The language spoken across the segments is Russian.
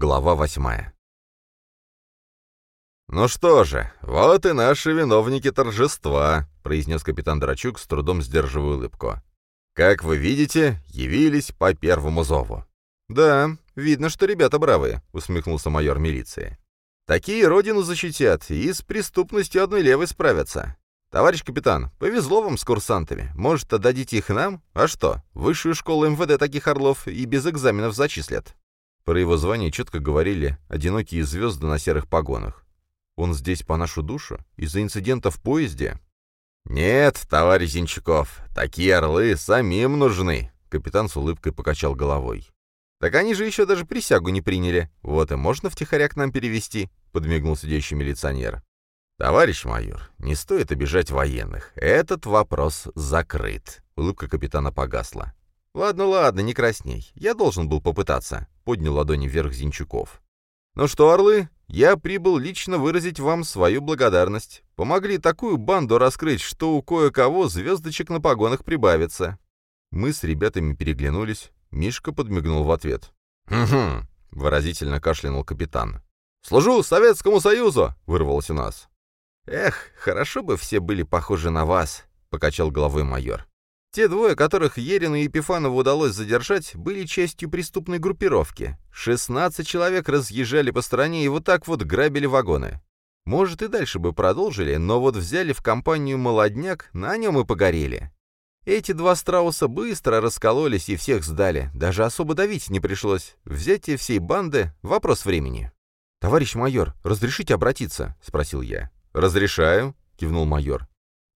Глава восьмая. «Ну что же, вот и наши виновники торжества», — произнес капитан Драчук, с трудом сдерживая улыбку. «Как вы видите, явились по первому зову». «Да, видно, что ребята бравые», — усмехнулся майор милиции. «Такие родину защитят и с преступностью одной левой справятся. Товарищ капитан, повезло вам с курсантами. Может, отдадите их нам? А что, высшую школу МВД таких орлов и без экзаменов зачислят». Про его звание четко говорили одинокие звезды на серых погонах. Он здесь по нашу душу? Из-за инцидента в поезде? «Нет, товарищ Зинчаков, такие орлы самим нужны», — капитан с улыбкой покачал головой. «Так они же еще даже присягу не приняли. Вот и можно втихаря к нам перевести», — подмигнул сидящий милиционер. «Товарищ майор, не стоит обижать военных. Этот вопрос закрыт». Улыбка капитана погасла. «Ладно, ладно, не красней. Я должен был попытаться», — поднял ладони вверх Зинчуков. «Ну что, орлы, я прибыл лично выразить вам свою благодарность. Помогли такую банду раскрыть, что у кое-кого звездочек на погонах прибавится». Мы с ребятами переглянулись. Мишка подмигнул в ответ. «Угу», — выразительно кашлянул капитан. «Служу Советскому Союзу!» — вырвалось у нас. «Эх, хорошо бы все были похожи на вас», — покачал головой майор. Те двое, которых Ерину и Епифанову удалось задержать, были частью преступной группировки. 16 человек разъезжали по стране и вот так вот грабили вагоны. Может, и дальше бы продолжили, но вот взяли в компанию молодняк, на нем и погорели. Эти два страуса быстро раскололись и всех сдали, даже особо давить не пришлось. Взятие всей банды — вопрос времени. «Товарищ майор, разрешите обратиться?» — спросил я. «Разрешаю», — кивнул майор.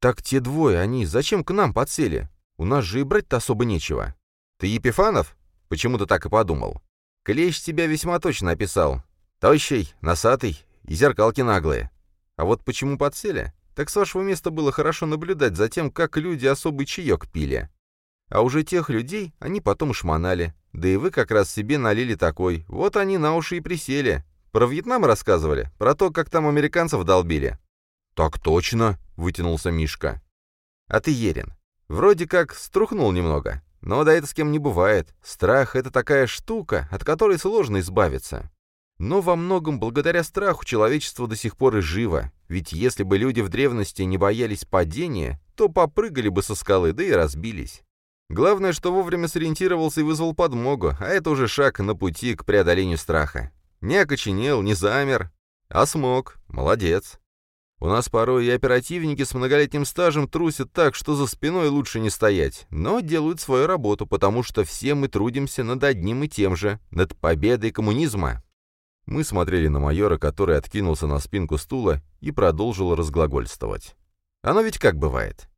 «Так те двое, они зачем к нам подсели? У нас же и брать-то особо нечего. Ты Епифанов? Почему-то так и подумал. Клещ тебя весьма точно описал. Тощий, носатый и зеркалки наглые. А вот почему подсели? Так с вашего места было хорошо наблюдать за тем, как люди особый чаек пили. А уже тех людей они потом шмонали. Да и вы как раз себе налили такой. Вот они на уши и присели. Про Вьетнам рассказывали? Про то, как там американцев долбили?» «Так точно», — вытянулся Мишка. «А ты, Ерин, Вроде как струхнул немного. Но да это с кем не бывает. Страх — это такая штука, от которой сложно избавиться. Но во многом благодаря страху человечество до сих пор и живо. Ведь если бы люди в древности не боялись падения, то попрыгали бы со скалы, да и разбились. Главное, что вовремя сориентировался и вызвал подмогу, а это уже шаг на пути к преодолению страха. Не окоченел, не замер, а смог. Молодец. У нас порой и оперативники с многолетним стажем трусят так, что за спиной лучше не стоять, но делают свою работу, потому что все мы трудимся над одним и тем же, над победой коммунизма. Мы смотрели на майора, который откинулся на спинку стула и продолжил разглагольствовать. Оно ведь как бывает.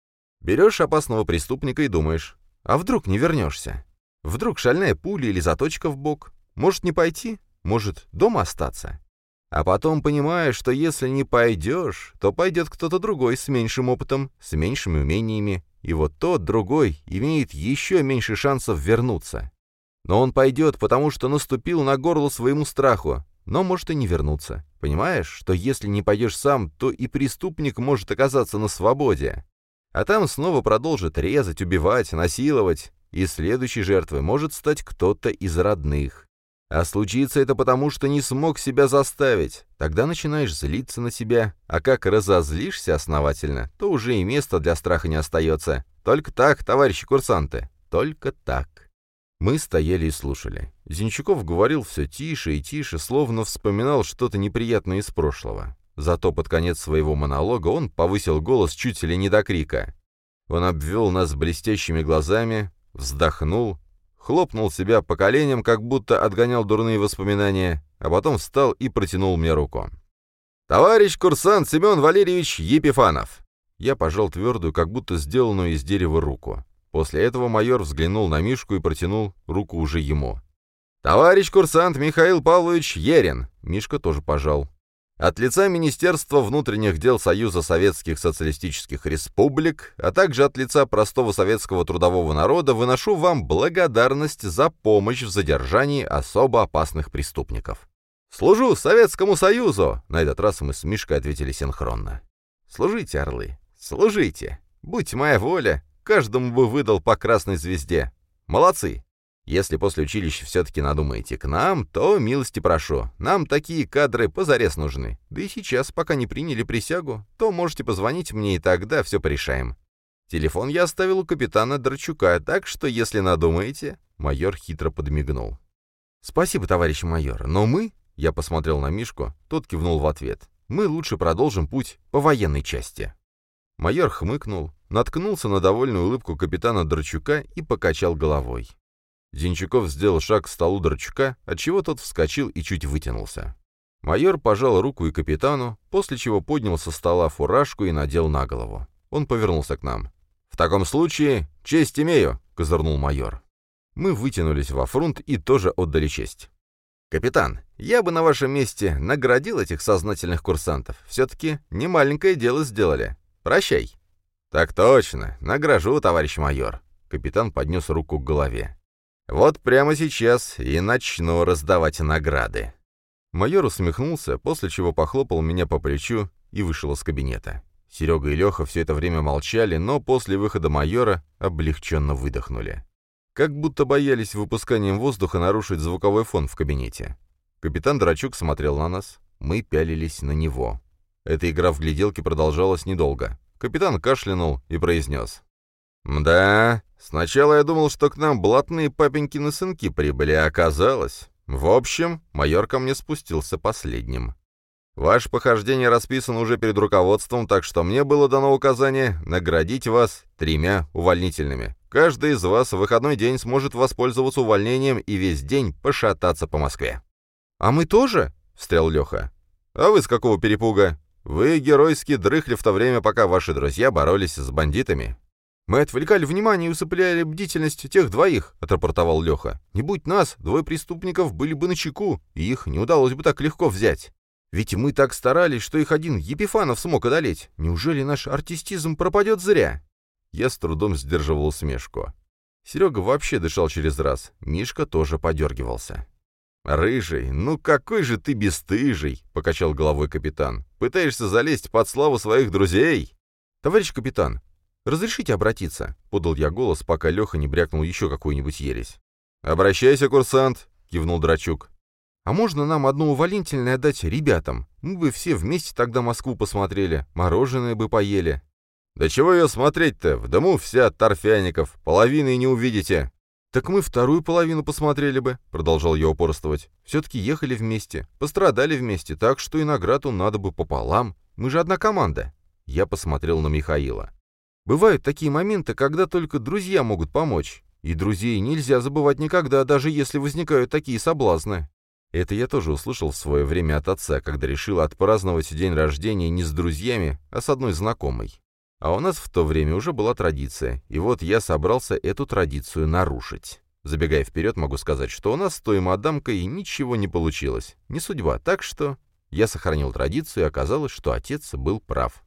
Берешь опасного преступника и думаешь, а вдруг не вернешься? Вдруг шальная пуля или заточка в бок? Может не пойти? Может дома остаться? А потом понимаешь, что если не пойдешь, то пойдет кто-то другой с меньшим опытом, с меньшими умениями, и вот тот другой имеет еще меньше шансов вернуться. Но он пойдет, потому что наступил на горло своему страху, но может и не вернуться. Понимаешь, что если не пойдешь сам, то и преступник может оказаться на свободе. А там снова продолжит резать, убивать, насиловать, и следующей жертвой может стать кто-то из родных. А случится это потому, что не смог себя заставить. Тогда начинаешь злиться на себя, а как разозлишься основательно, то уже и места для страха не остается. Только так, товарищи курсанты, только так. Мы стояли и слушали. Зинчуков говорил все тише и тише, словно вспоминал что-то неприятное из прошлого. Зато под конец своего монолога он повысил голос чуть ли не до крика. Он обвел нас блестящими глазами, вздохнул хлопнул себя по коленям, как будто отгонял дурные воспоминания, а потом встал и протянул мне руку. «Товарищ курсант Семен Валерьевич Епифанов!» Я пожал твердую, как будто сделанную из дерева руку. После этого майор взглянул на Мишку и протянул руку уже ему. «Товарищ курсант Михаил Павлович Ерин!» Мишка тоже пожал. От лица Министерства внутренних дел Союза Советских Социалистических Республик, а также от лица простого советского трудового народа выношу вам благодарность за помощь в задержании особо опасных преступников. «Служу Советскому Союзу!» На этот раз мы с Мишкой ответили синхронно. «Служите, орлы, служите! Будь моя воля, каждому бы выдал по красной звезде. Молодцы!» Если после училища все-таки надумаете к нам, то милости прошу. Нам такие кадры позарез нужны. Да и сейчас, пока не приняли присягу, то можете позвонить мне, и тогда все порешаем. Телефон я оставил у капитана Драчука, так что, если надумаете...» Майор хитро подмигнул. «Спасибо, товарищ майор, но мы...» Я посмотрел на Мишку, тот кивнул в ответ. «Мы лучше продолжим путь по военной части». Майор хмыкнул, наткнулся на довольную улыбку капитана Драчука и покачал головой. Зинчуков сделал шаг к столу Драчука, отчего тот вскочил и чуть вытянулся. Майор пожал руку и капитану, после чего поднял со стола фуражку и надел на голову. Он повернулся к нам. «В таком случае, честь имею», — козырнул майор. Мы вытянулись во фронт и тоже отдали честь. «Капитан, я бы на вашем месте наградил этих сознательных курсантов. Все-таки немаленькое дело сделали. Прощай». «Так точно. Награжу, товарищ майор». Капитан поднес руку к голове. «Вот прямо сейчас и начну раздавать награды». Майор усмехнулся, после чего похлопал меня по плечу и вышел из кабинета. Серега и Леха все это время молчали, но после выхода майора облегченно выдохнули как будто боялись выпусканием воздуха нарушить звуковой фон в кабинете. Капитан Драчук смотрел на нас, мы пялились на него. Эта игра в гляделки продолжалась недолго. Капитан кашлянул и произнес. «Да, сначала я думал, что к нам блатные папенькины сынки прибыли, а оказалось... В общем, майор ко мне спустился последним. Ваше похождение расписано уже перед руководством, так что мне было дано указание наградить вас тремя увольнительными. Каждый из вас в выходной день сможет воспользоваться увольнением и весь день пошататься по Москве». «А мы тоже?» — встрял Леха. «А вы с какого перепуга? Вы геройски дрыхли в то время, пока ваши друзья боролись с бандитами». «Мы отвлекали внимание и усыпляли бдительность тех двоих», — отрапортовал Леха. «Не будь нас, двое преступников были бы на чеку, и их не удалось бы так легко взять». Ведь мы так старались, что их один Епифанов смог одолеть. Неужели наш артистизм пропадет зря?» Я с трудом сдерживал усмешку. Серега вообще дышал через раз. Мишка тоже подергивался. «Рыжий, ну какой же ты бесстыжий!» — покачал головой капитан. «Пытаешься залезть под славу своих друзей?» «Товарищ капитан, разрешите обратиться?» — подал я голос, пока Леха не брякнул еще какую-нибудь ересь. «Обращайся, курсант!» — кивнул Драчук. А можно нам одно увольнительное отдать ребятам? Мы бы все вместе тогда Москву посмотрели, мороженое бы поели». «Да чего ее смотреть-то? В дому вся от торфяников, половины не увидите». «Так мы вторую половину посмотрели бы», — продолжал я упорствовать. «Все-таки ехали вместе, пострадали вместе, так что и награду надо бы пополам. Мы же одна команда». Я посмотрел на Михаила. «Бывают такие моменты, когда только друзья могут помочь. И друзей нельзя забывать никогда, даже если возникают такие соблазны». Это я тоже услышал в свое время от отца, когда решил отпраздновать день рождения не с друзьями, а с одной знакомой. А у нас в то время уже была традиция, и вот я собрался эту традицию нарушить. Забегая вперед, могу сказать, что у нас с той мадамкой ничего не получилось. Не судьба, так что... Я сохранил традицию, и оказалось, что отец был прав.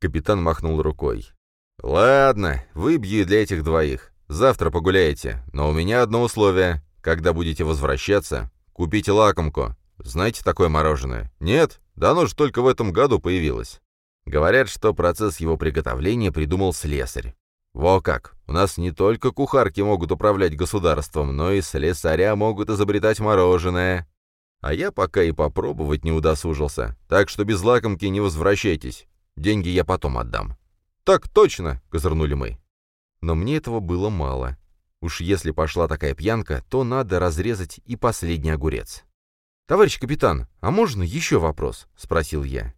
Капитан махнул рукой. «Ладно, выбью для этих двоих. Завтра погуляете, но у меня одно условие. Когда будете возвращаться, Купите лакомку. Знаете такое мороженое? Нет? Да оно же только в этом году появилось. Говорят, что процесс его приготовления придумал слесарь. Во как! У нас не только кухарки могут управлять государством, но и слесаря могут изобретать мороженое. А я пока и попробовать не удосужился. Так что без лакомки не возвращайтесь. Деньги я потом отдам. «Так точно!» — козырнули мы. Но мне этого было мало. Уж если пошла такая пьянка, то надо разрезать и последний огурец. «Товарищ капитан, а можно еще вопрос?» — спросил я.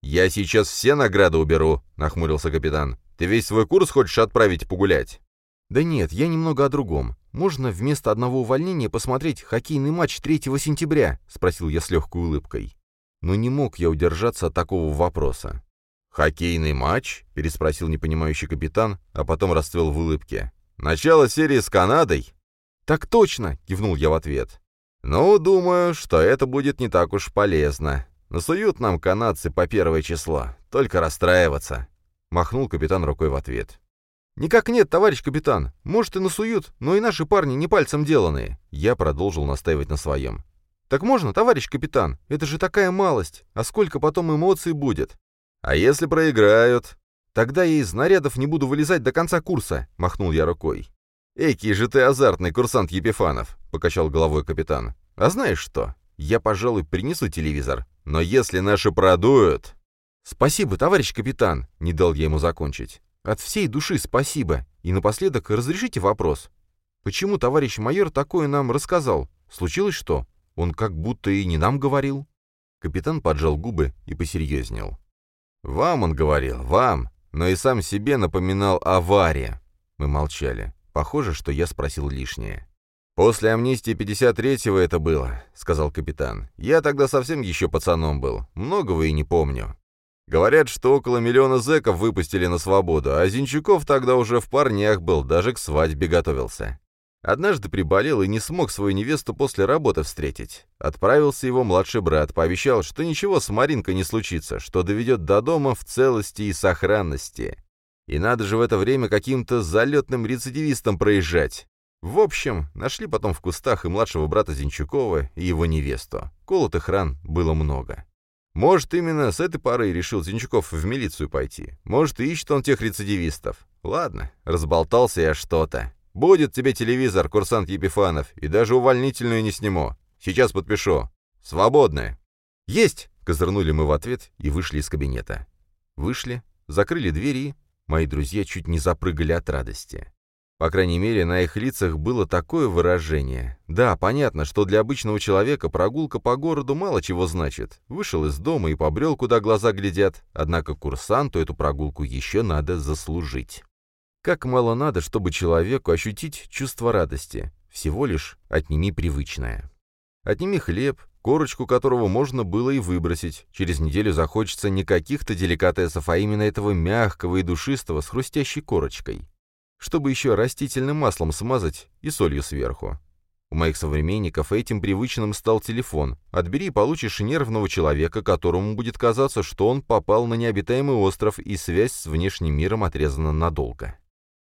«Я сейчас все награды уберу», — нахмурился капитан. «Ты весь свой курс хочешь отправить погулять?» «Да нет, я немного о другом. Можно вместо одного увольнения посмотреть хоккейный матч 3 сентября?» — спросил я с легкой улыбкой. Но не мог я удержаться от такого вопроса. «Хоккейный матч?» — переспросил непонимающий капитан, а потом расцвел в улыбке. Начало серии с Канадой?» «Так точно!» — кивнул я в ответ. «Ну, думаю, что это будет не так уж полезно. Насуют нам канадцы по первое число. Только расстраиваться!» — махнул капитан рукой в ответ. «Никак нет, товарищ капитан. Может, и насуют, но и наши парни не пальцем деланные». Я продолжил настаивать на своем. «Так можно, товарищ капитан? Это же такая малость. А сколько потом эмоций будет?» «А если проиграют?» «Тогда я из нарядов не буду вылезать до конца курса», — махнул я рукой. «Экий же ты азартный курсант Епифанов», — покачал головой капитан. «А знаешь что? Я, пожалуй, принесу телевизор. Но если наши продуют...» «Спасибо, товарищ капитан», — не дал я ему закончить. «От всей души спасибо. И напоследок разрешите вопрос. Почему товарищ майор такое нам рассказал? Случилось что? Он как будто и не нам говорил». Капитан поджал губы и посерьезнел. «Вам он говорил, вам, но и сам себе напоминал авария». Мы молчали. Похоже, что я спросил лишнее. «После амнистии 53-го это было», — сказал капитан. «Я тогда совсем еще пацаном был. Многого и не помню. Говорят, что около миллиона зэков выпустили на свободу, а Зинчуков тогда уже в парнях был, даже к свадьбе готовился. Однажды приболел и не смог свою невесту после работы встретить. Отправился его младший брат, пообещал, что ничего с Маринкой не случится, что доведет до дома в целости и сохранности. И надо же в это время каким-то залетным рецидивистом проезжать. В общем, нашли потом в кустах и младшего брата Зинчукова, и его невесту. Колотых ран было много. Может, именно с этой парой решил Зинчуков в милицию пойти. Может, ищет он тех рецидивистов. Ладно, разболтался я что-то. Будет тебе телевизор, курсант Епифанов, и даже увольнительную не сниму. Сейчас подпишу. Свободное. Есть! Козырнули мы в ответ и вышли из кабинета. Вышли, закрыли двери Мои друзья чуть не запрыгали от радости. По крайней мере, на их лицах было такое выражение. Да, понятно, что для обычного человека прогулка по городу мало чего значит. Вышел из дома и побрел, куда глаза глядят, однако курсанту эту прогулку еще надо заслужить. Как мало надо, чтобы человеку ощутить чувство радости. Всего лишь отними привычное. Отними хлеб, корочку которого можно было и выбросить. Через неделю захочется не каких-то деликатесов, а именно этого мягкого и душистого с хрустящей корочкой. Чтобы еще растительным маслом смазать и солью сверху. У моих современников этим привычным стал телефон. Отбери и получишь нервного человека, которому будет казаться, что он попал на необитаемый остров и связь с внешним миром отрезана надолго.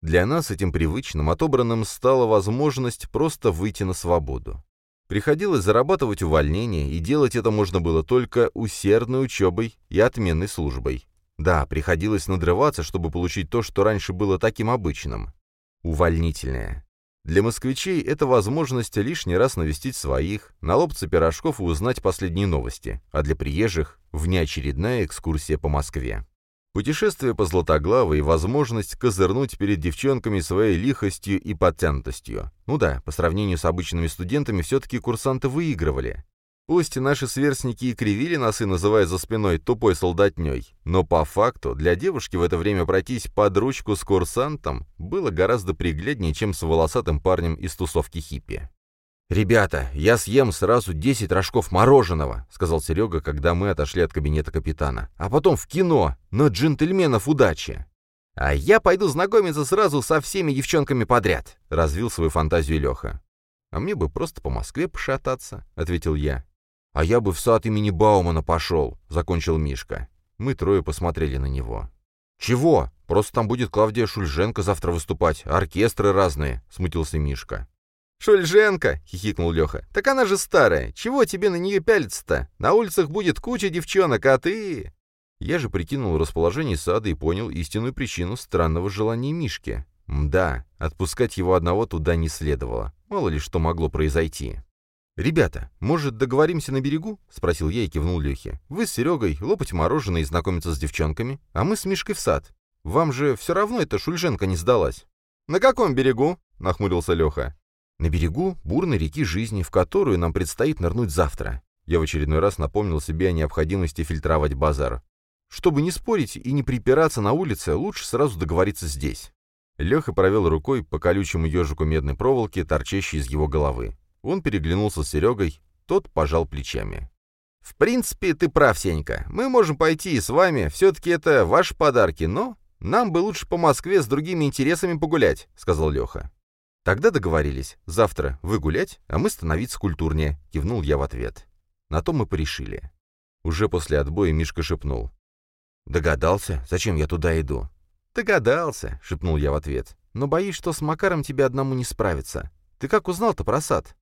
Для нас этим привычным, отобранным стала возможность просто выйти на свободу. Приходилось зарабатывать увольнение, и делать это можно было только усердной учебой и отменной службой. Да, приходилось надрываться, чтобы получить то, что раньше было таким обычным. Увольнительное. Для москвичей это возможность лишний раз навестить своих, налопаться пирожков и узнать последние новости, а для приезжих – внеочередная экскурсия по Москве. Путешествие по Златоглавой и возможность козырнуть перед девчонками своей лихостью и подтянутостью. Ну да, по сравнению с обычными студентами все-таки курсанты выигрывали. Пусть наши сверстники и кривили носы, называя за спиной тупой солдатней, но по факту для девушки в это время пройтись под ручку с курсантом было гораздо пригляднее, чем с волосатым парнем из тусовки хиппи. «Ребята, я съем сразу 10 рожков мороженого», — сказал Серега, когда мы отошли от кабинета капитана. «А потом в кино, на джентльменов удачи». «А я пойду знакомиться сразу со всеми девчонками подряд», — развил свою фантазию Леха. «А мне бы просто по Москве пошататься», — ответил я. «А я бы в сад имени Баумана пошел», — закончил Мишка. Мы трое посмотрели на него. «Чего? Просто там будет Клавдия Шульженко завтра выступать, оркестры разные», — смутился Мишка. «Шульженко!» — хихикнул Леха. «Так она же старая. Чего тебе на нее пялиться-то? На улицах будет куча девчонок, а ты...» Я же прикинул расположение сада и понял истинную причину странного желания Мишки. Мда, отпускать его одного туда не следовало. Мало ли что могло произойти. «Ребята, может, договоримся на берегу?» — спросил я и кивнул Лехе. «Вы с Серегой лопать мороженое и знакомиться с девчонками, а мы с Мишкой в сад. Вам же все равно эта Шульженко не сдалась». «На каком берегу?» — нахмурился Леха. На берегу бурной реки жизни, в которую нам предстоит нырнуть завтра. Я в очередной раз напомнил себе о необходимости фильтровать базар. Чтобы не спорить и не припираться на улице, лучше сразу договориться здесь. Леха провел рукой по колючему ежику медной проволоки, торчащей из его головы. Он переглянулся с Серегой, тот пожал плечами. «В принципе, ты прав, Сенька. Мы можем пойти и с вами, все-таки это ваши подарки, но нам бы лучше по Москве с другими интересами погулять», — сказал Леха. «Тогда договорились. Завтра вы гулять, а мы становиться культурнее», — кивнул я в ответ. На то мы порешили. Уже после отбоя Мишка шепнул. «Догадался, зачем я туда иду?» «Догадался», — шепнул я в ответ. «Но боюсь, что с Макаром тебе одному не справиться. Ты как узнал-то про сад?»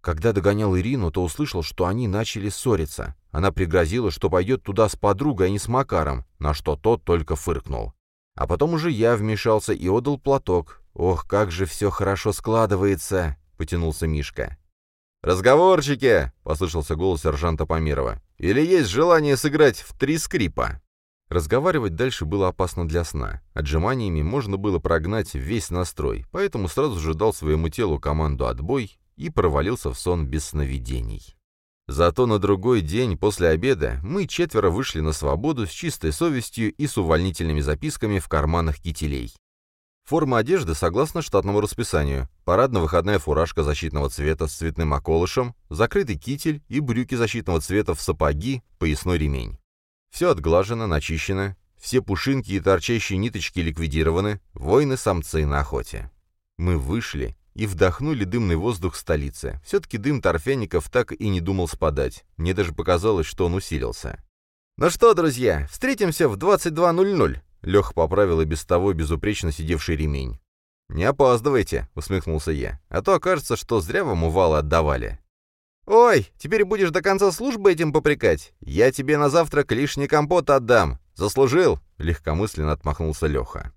Когда догонял Ирину, то услышал, что они начали ссориться. Она пригрозила, что пойдет туда с подругой, а не с Макаром, на что тот только фыркнул. А потом уже я вмешался и отдал платок, «Ох, как же все хорошо складывается!» — потянулся Мишка. «Разговорчики!» — послышался голос сержанта Памирова. «Или есть желание сыграть в три скрипа?» Разговаривать дальше было опасно для сна. Отжиманиями можно было прогнать весь настрой, поэтому сразу же дал своему телу команду «отбой» и провалился в сон без сновидений. Зато на другой день после обеда мы четверо вышли на свободу с чистой совестью и с увольнительными записками в карманах кителей. Форма одежды согласно штатному расписанию. Парадно-выходная фуражка защитного цвета с цветным околышем, закрытый китель и брюки защитного цвета в сапоги, поясной ремень. Все отглажено, начищено, все пушинки и торчащие ниточки ликвидированы, воины-самцы на охоте. Мы вышли и вдохнули дымный воздух столицы. Все-таки дым торфяников так и не думал спадать. Мне даже показалось, что он усилился. «Ну что, друзья, встретимся в 22.00», — Леха поправил и без того безупречно сидевший ремень. «Не опаздывайте», — усмехнулся я, — «а то окажется, что зря вам увалы отдавали». «Ой, теперь будешь до конца службы этим попрекать? Я тебе на завтрак лишний компот отдам. Заслужил!» — легкомысленно отмахнулся Леха.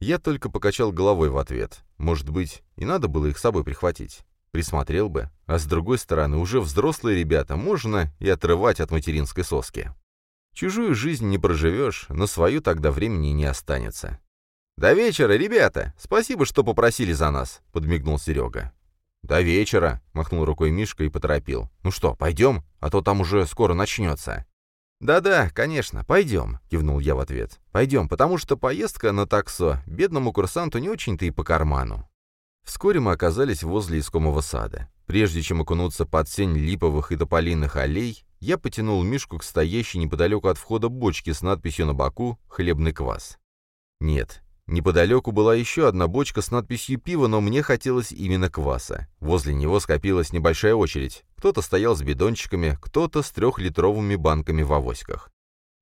Я только покачал головой в ответ. Может быть, и надо было их с собой прихватить. Присмотрел бы. А с другой стороны, уже взрослые ребята, можно и отрывать от материнской соски. Чужую жизнь не проживешь, но свою тогда времени не останется. «До вечера, ребята! Спасибо, что попросили за нас!» — подмигнул Серега. «До вечера», — махнул рукой Мишка и поторопил. «Ну что, пойдем? А то там уже скоро начнется». «Да-да, конечно, пойдем», — кивнул я в ответ. «Пойдем, потому что поездка на таксо бедному курсанту не очень-то и по карману». Вскоре мы оказались возле искомого сада. Прежде чем окунуться под сень липовых и тополиных аллей, я потянул Мишку к стоящей неподалеку от входа бочке с надписью на боку «Хлебный квас». Нет, Неподалеку была еще одна бочка с надписью «Пиво», но мне хотелось именно кваса. Возле него скопилась небольшая очередь. Кто-то стоял с бидончиками, кто-то с трехлитровыми банками в авоськах.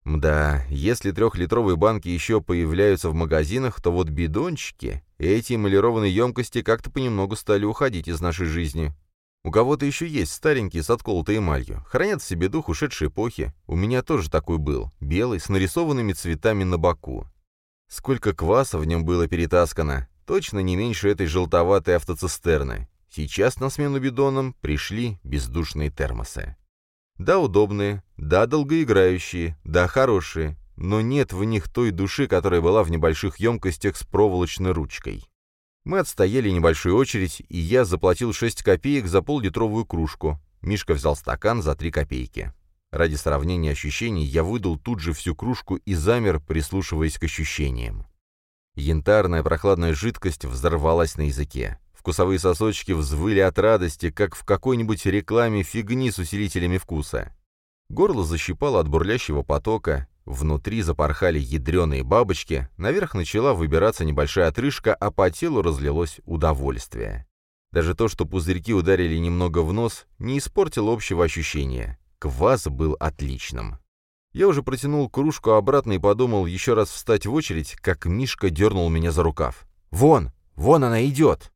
Мда, если трехлитровые банки еще появляются в магазинах, то вот бидончики, эти эмалированные емкости как-то понемногу стали уходить из нашей жизни. У кого-то еще есть старенькие с отколотой эмалью, хранят в себе дух ушедшей эпохи. У меня тоже такой был, белый, с нарисованными цветами на боку. Сколько кваса в нем было перетаскано, точно не меньше этой желтоватой автоцистерны. Сейчас на смену бидонам пришли бездушные термосы. Да, удобные, да, долгоиграющие, да, хорошие, но нет в них той души, которая была в небольших емкостях с проволочной ручкой. Мы отстояли небольшую очередь, и я заплатил 6 копеек за пол-литровую кружку. Мишка взял стакан за 3 копейки. Ради сравнения ощущений я выдал тут же всю кружку и замер, прислушиваясь к ощущениям. Янтарная прохладная жидкость взорвалась на языке. Вкусовые сосочки взвыли от радости, как в какой-нибудь рекламе фигни с усилителями вкуса. Горло защипало от бурлящего потока, внутри запорхали ядреные бабочки, наверх начала выбираться небольшая отрыжка, а по телу разлилось удовольствие. Даже то, что пузырьки ударили немного в нос, не испортило общего ощущения. Квас был отличным. Я уже протянул кружку обратно и подумал еще раз встать в очередь, как Мишка дернул меня за рукав. «Вон! Вон она идет!»